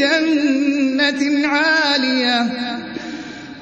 جنة عالية